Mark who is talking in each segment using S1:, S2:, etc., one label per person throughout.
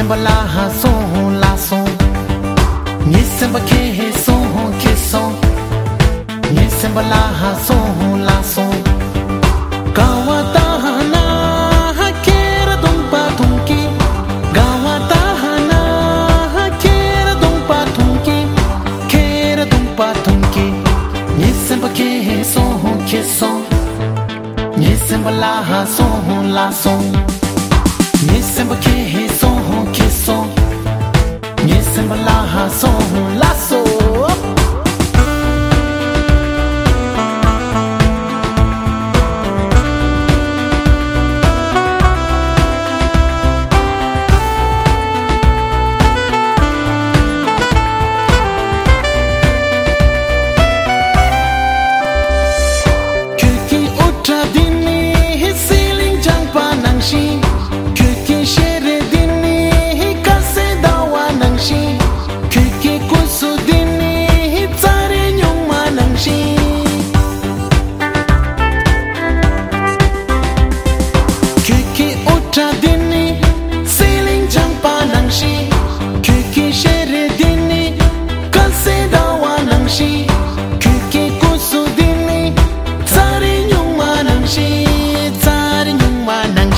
S1: Nisembala ha son la son Nisembake he son hon ke son Nisembala ha son la son Kawata hana hakera dumpa tunki Gawata hana hakera dumpa tunki Kera dumpa tunki Nisembake he son hon ke son Nisembala ha son hon la son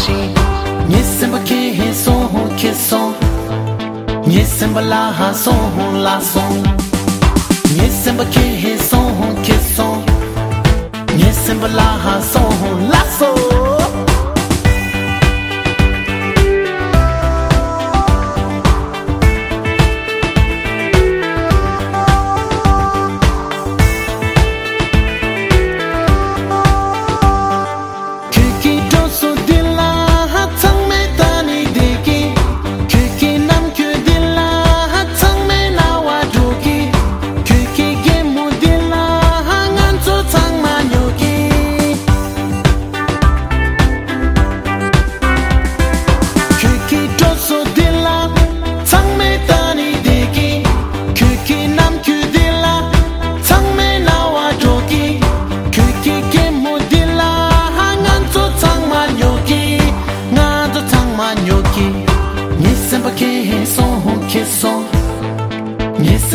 S1: shi ye ke he so ho ke so ye la ha so ho la so ye sem ke he so ho ke so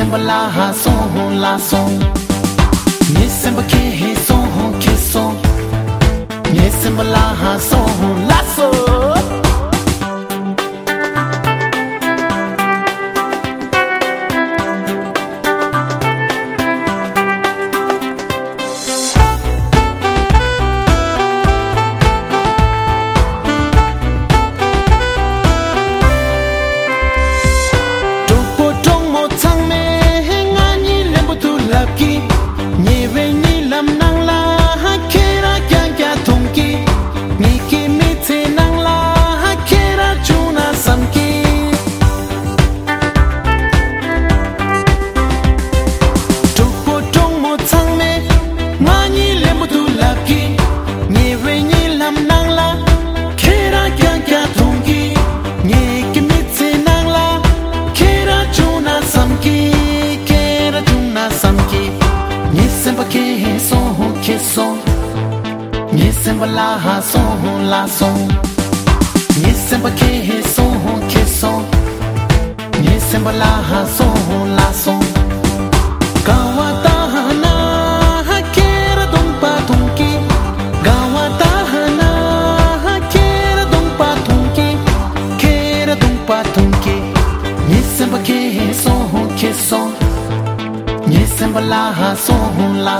S1: Nyesemba la ha keep Semba la ha so la so Nye ke he so ke so Nye la ha so la so Kawata hana ha kera dong pa tung ki Gawata hana ha kera dong pa tung ki Kera dong pa tung ke he so ke so Nyesemba la ha so ho la